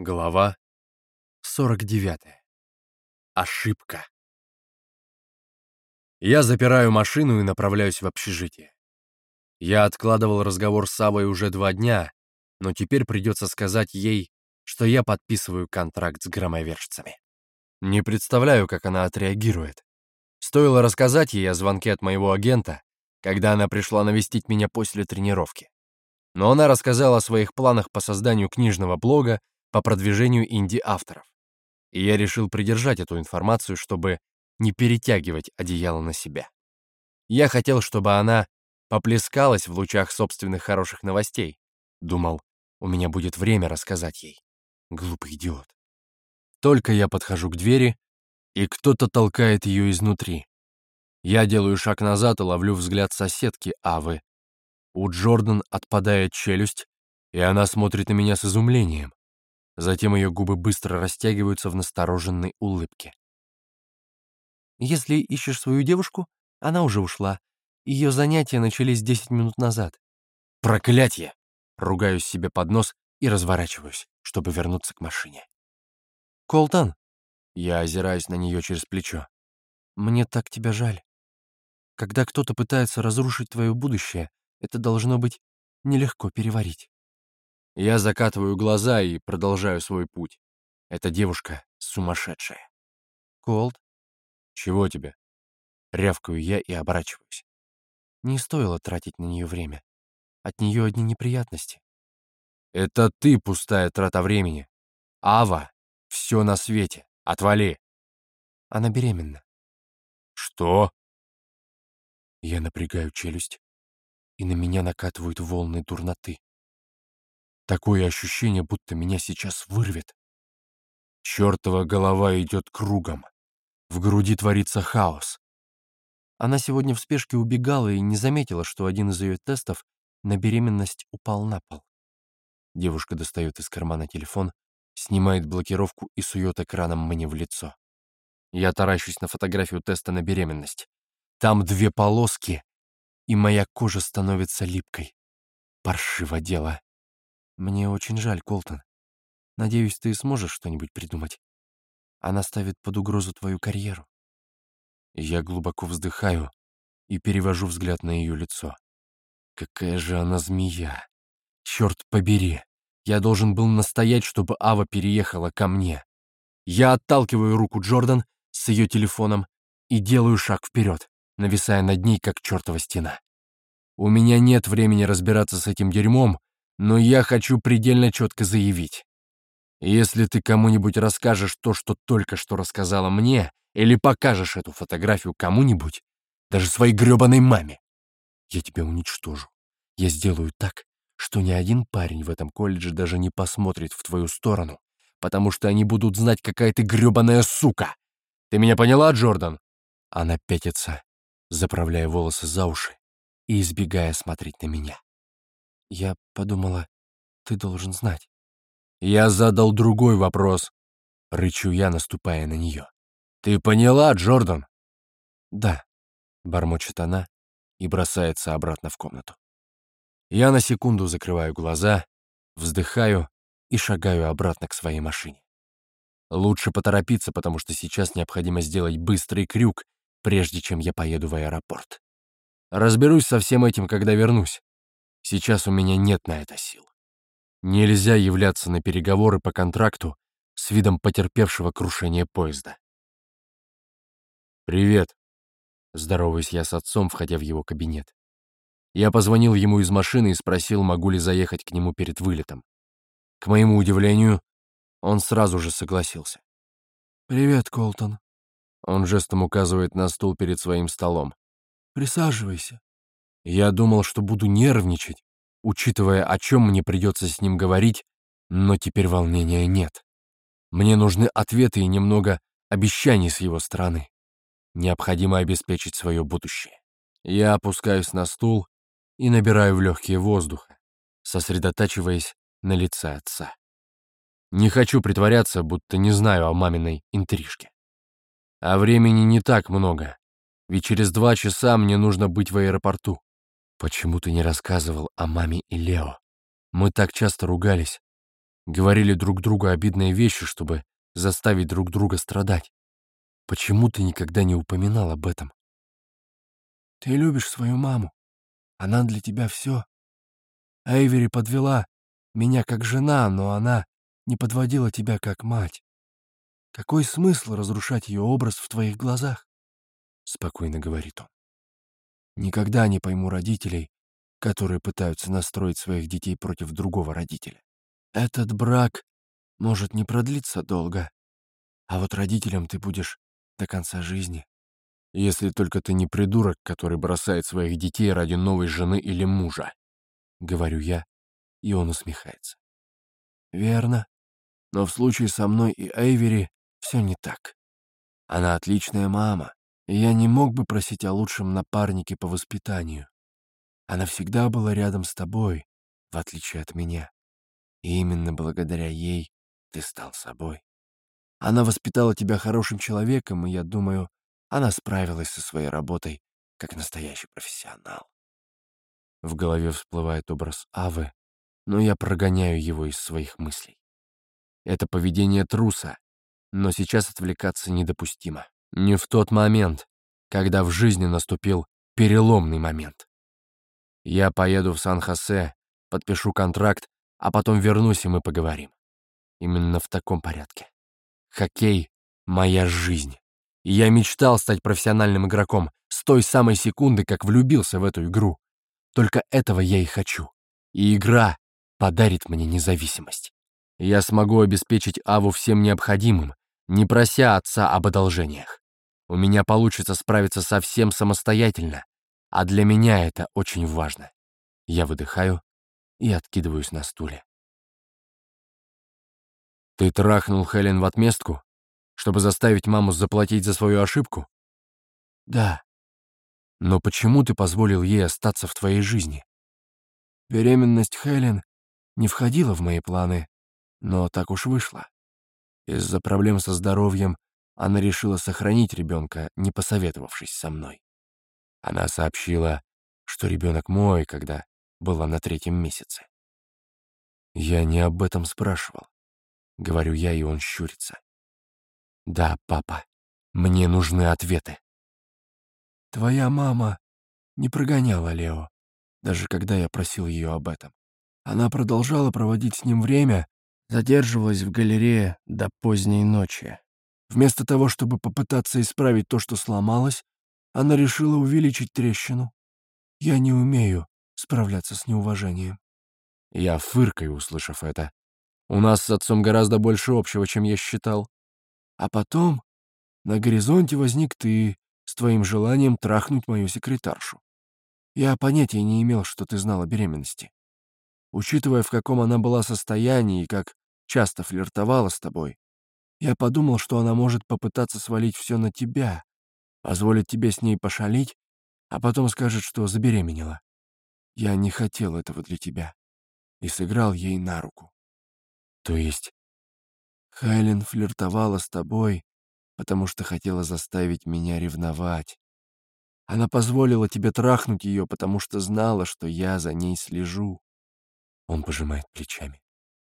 Глава 49. Ошибка. Я запираю машину и направляюсь в общежитие. Я откладывал разговор с Савой уже два дня, но теперь придется сказать ей, что я подписываю контракт с громовержцами. Не представляю, как она отреагирует. Стоило рассказать ей о звонке от моего агента, когда она пришла навестить меня после тренировки. Но она рассказала о своих планах по созданию книжного блога по продвижению инди-авторов. И я решил придержать эту информацию, чтобы не перетягивать одеяло на себя. Я хотел, чтобы она поплескалась в лучах собственных хороших новостей. Думал, у меня будет время рассказать ей. Глупый идиот. Только я подхожу к двери, и кто-то толкает ее изнутри. Я делаю шаг назад и ловлю взгляд соседки Авы. У Джордан отпадает челюсть, и она смотрит на меня с изумлением. Затем ее губы быстро растягиваются в настороженной улыбке. «Если ищешь свою девушку, она уже ушла. Ее занятия начались 10 минут назад». «Проклятье!» Ругаюсь себе под нос и разворачиваюсь, чтобы вернуться к машине. «Колтон!» Я озираюсь на нее через плечо. «Мне так тебя жаль. Когда кто-то пытается разрушить твое будущее, это должно быть нелегко переварить». Я закатываю глаза и продолжаю свой путь. Эта девушка сумасшедшая. Колд? Чего тебе? Рявкаю я и оборачиваюсь. Не стоило тратить на нее время. От нее одни неприятности. Это ты пустая трата времени. Ава, все на свете. Отвали. Она беременна. Что? Я напрягаю челюсть, и на меня накатывают волны дурноты. Такое ощущение, будто меня сейчас вырвет. Чёртова голова идет кругом. В груди творится хаос. Она сегодня в спешке убегала и не заметила, что один из ее тестов на беременность упал на пол. Девушка достает из кармана телефон, снимает блокировку и сует экраном мне в лицо. Я таращусь на фотографию теста на беременность. Там две полоски, и моя кожа становится липкой. Паршиво дело. Мне очень жаль, Колтон. Надеюсь, ты сможешь что-нибудь придумать. Она ставит под угрозу твою карьеру. Я глубоко вздыхаю и перевожу взгляд на ее лицо. Какая же она змея! Черт побери! Я должен был настоять, чтобы Ава переехала ко мне. Я отталкиваю руку Джордан с ее телефоном и делаю шаг вперед, нависая над ней, как чертова стена. У меня нет времени разбираться с этим дерьмом, но я хочу предельно четко заявить. Если ты кому-нибудь расскажешь то, что только что рассказала мне, или покажешь эту фотографию кому-нибудь, даже своей грёбаной маме, я тебя уничтожу. Я сделаю так, что ни один парень в этом колледже даже не посмотрит в твою сторону, потому что они будут знать, какая ты грёбаная сука. Ты меня поняла, Джордан? Она пятится, заправляя волосы за уши и избегая смотреть на меня. Я подумала, ты должен знать. Я задал другой вопрос. Рычу я, наступая на нее. Ты поняла, Джордан? Да, бормочет она и бросается обратно в комнату. Я на секунду закрываю глаза, вздыхаю и шагаю обратно к своей машине. Лучше поторопиться, потому что сейчас необходимо сделать быстрый крюк, прежде чем я поеду в аэропорт. Разберусь со всем этим, когда вернусь. Сейчас у меня нет на это сил. Нельзя являться на переговоры по контракту с видом потерпевшего крушение поезда. «Привет», — здороваюсь я с отцом, входя в его кабинет. Я позвонил ему из машины и спросил, могу ли заехать к нему перед вылетом. К моему удивлению, он сразу же согласился. «Привет, Колтон». Он жестом указывает на стул перед своим столом. «Присаживайся». Я думал, что буду нервничать, учитывая, о чем мне придется с ним говорить, но теперь волнения нет. Мне нужны ответы и немного обещаний с его стороны. Необходимо обеспечить свое будущее. Я опускаюсь на стул и набираю в легкие воздуха, сосредотачиваясь на лице отца. Не хочу притворяться, будто не знаю о маминой интрижке. А времени не так много, ведь через два часа мне нужно быть в аэропорту. Почему ты не рассказывал о маме и Лео? Мы так часто ругались. говорили друг другу обидные вещи, чтобы заставить друг друга страдать. Почему ты никогда не упоминал об этом? Ты любишь свою маму. Она для тебя все. Эйвери подвела меня как жена, но она не подводила тебя как мать. Какой смысл разрушать ее образ в твоих глазах? Спокойно говорит он. Никогда не пойму родителей, которые пытаются настроить своих детей против другого родителя. Этот брак может не продлиться долго, а вот родителем ты будешь до конца жизни. Если только ты не придурок, который бросает своих детей ради новой жены или мужа. Говорю я, и он усмехается. Верно. Но в случае со мной и Эйвери все не так. Она отличная мама, и я не мог бы просить о лучшем напарнике по воспитанию. Она всегда была рядом с тобой, в отличие от меня. И именно благодаря ей ты стал собой. Она воспитала тебя хорошим человеком, и я думаю, она справилась со своей работой как настоящий профессионал. В голове всплывает образ Авы, но я прогоняю его из своих мыслей. Это поведение труса, но сейчас отвлекаться недопустимо. Не в тот момент, когда в жизни наступил переломный момент. Я поеду в Сан-Хосе, подпишу контракт, а потом вернусь, и мы поговорим. Именно в таком порядке. Хоккей — моя жизнь. И я мечтал стать профессиональным игроком с той самой секунды, как влюбился в эту игру. Только этого я и хочу. И игра подарит мне независимость. Я смогу обеспечить Аву всем необходимым, не прося отца об одолжениях. У меня получится справиться со всем самостоятельно, а для меня это очень важно. Я выдыхаю и откидываюсь на стуле. Ты трахнул Хелен в отместку, чтобы заставить маму заплатить за свою ошибку? Да. Но почему ты позволил ей остаться в твоей жизни? Беременность Хелен не входила в мои планы, но так уж вышло. Из-за проблем со здоровьем она решила сохранить ребенка, не посоветовавшись со мной. Она сообщила, что ребенок мой, когда была на третьем месяце. Я не об этом спрашивал. Говорю я, и он щурится. Да, папа, мне нужны ответы. Твоя мама не прогоняла Лео, даже когда я просил ее об этом. Она продолжала проводить с ним время, задерживалась в галерее до поздней ночи. Вместо того, чтобы попытаться исправить то, что сломалось, она решила увеличить трещину. Я не умею справляться с неуважением. Я фыркаю, услышав это. У нас с отцом гораздо больше общего, чем я считал. А потом на горизонте возник ты с твоим желанием трахнуть мою секретаршу. Я понятия не имел, что ты знала беременности. Учитывая, в каком она была состоянии и как часто флиртовала с тобой, я подумал, что она может попытаться свалить все на тебя, позволить тебе с ней пошалить, а потом скажет, что забеременела. Я не хотел этого для тебя и сыграл ей на руку. То есть... Хайлен флиртовала с тобой, потому что хотела заставить меня ревновать. Она позволила тебе трахнуть ее, потому что знала, что я за ней слежу. Он пожимает плечами.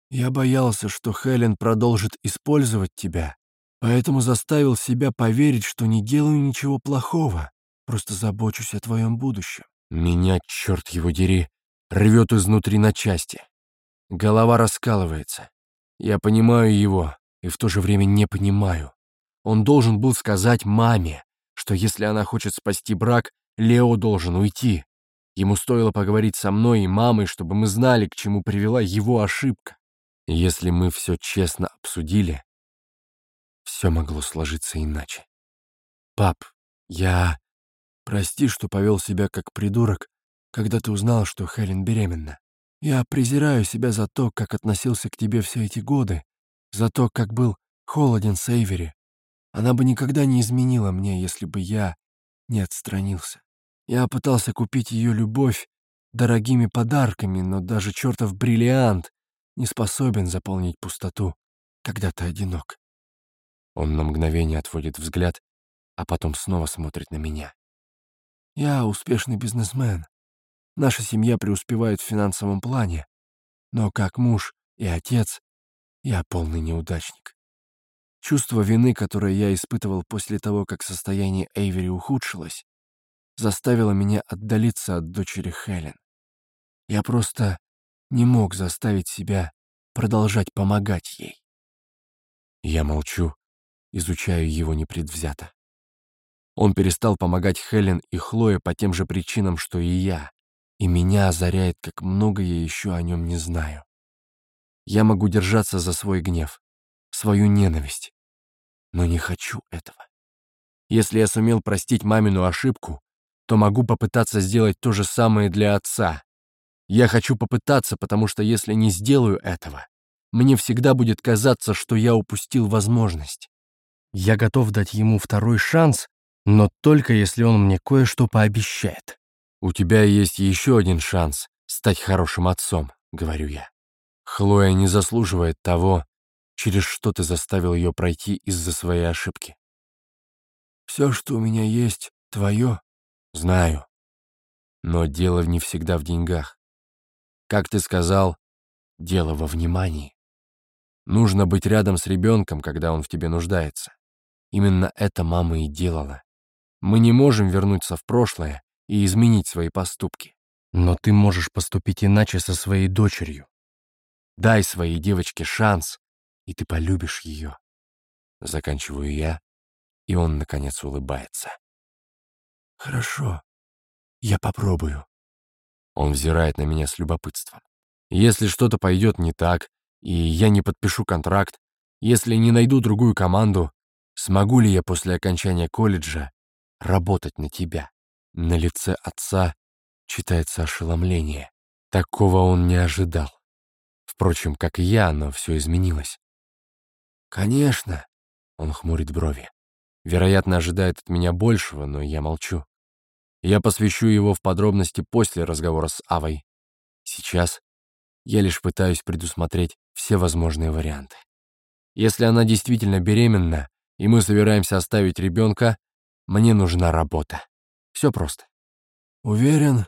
Я боялся, что Хелен продолжит использовать тебя, поэтому заставил себя поверить, что не делаю ничего плохого, просто забочусь о твоем будущем. Меня, черт его дери, рвет изнутри на части. Голова раскалывается. Я понимаю его и в то же время не понимаю. Он должен был сказать маме, что если она хочет спасти брак, Лео должен уйти. Ему стоило поговорить со мной и мамой, чтобы мы знали, к чему привела его ошибка. если мы все честно обсудили, все могло сложиться иначе. «Пап, я... Прости, что повел себя как придурок, когда ты узнал, что Хелен беременна. Я презираю себя за то, как относился к тебе все эти годы, за то, как был холоден с Эйвери. Она бы никогда не изменила мне, если бы я не отстранился. Я пытался купить ее любовь дорогими подарками, но даже чертов бриллиант не способен заполнить пустоту, когда ты одинок. Он на мгновение отводит взгляд, а потом снова смотрит на меня. Я успешный бизнесмен, Наша семья преуспевает в финансовом плане. Но как муж и отец Я полный неудачник. Чувство вины, которое я испытывал после того, как состояние Эйвери ухудшилось, заставило меня отдалиться от дочери Хелен. Я просто не мог заставить себя продолжать помогать ей. Я молчу, изучаю его непредвзято. Он перестал помогать Хелен и Хлое по тем же причинам, что и я, и меня озаряет, как много я еще о нем не знаю. Я могу держаться за свой гнев, свою ненависть, но не хочу этого. Если я сумел простить мамину ошибку, то могу попытаться сделать то же самое для отца. Я хочу попытаться, потому что если не сделаю этого, мне всегда будет казаться, что я упустил возможность. Я готов дать ему второй шанс, но только если он мне кое-что пообещает. «У тебя есть еще один шанс стать хорошим отцом», — говорю я. Хлоя не заслуживает того, через что ты заставил ее пройти из-за своей ошибки. «Все, что у меня есть, твое?» «Знаю. Но дело не всегда в деньгах. Как ты сказал, дело во внимании. Нужно быть рядом с ребенком, когда он в тебе нуждается. Именно это мама и делала. Мы не можем вернуться в прошлое и изменить свои поступки. Но ты можешь поступить иначе со своей дочерью. Дай своей девочке шанс, и ты полюбишь ее. Заканчиваю я, и он, наконец, улыбается. Хорошо, я попробую. Он взирает на меня с любопытством. Если что-то пойдет не так, и я не подпишу контракт, если не найду другую команду, смогу ли я после окончания колледжа работать на тебя. На лице отца читается ошеломление. Такого он не ожидал. Впрочем, как и я, но все изменилось. «Конечно», — он хмурит брови. Вероятно, ожидает от меня большего, но я молчу. Я посвящу его в подробности после разговора с Авой. Сейчас я лишь пытаюсь предусмотреть все возможные варианты. Если она действительно беременна, и мы собираемся оставить ребенка, мне нужна работа. Все просто. Уверен,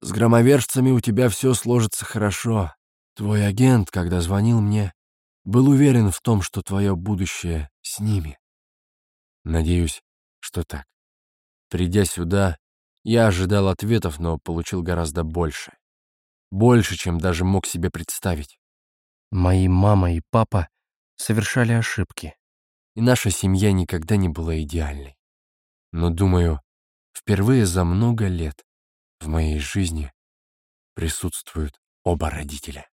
с громовержцами у тебя все сложится хорошо. Твой агент, когда звонил мне, был уверен в том, что твое будущее с ними. Надеюсь, что так. Придя сюда, я ожидал ответов, но получил гораздо больше. Больше, чем даже мог себе представить. Мои мама и папа совершали ошибки, и наша семья никогда не была идеальной но, думаю, впервые за много лет в моей жизни присутствуют оба родителя.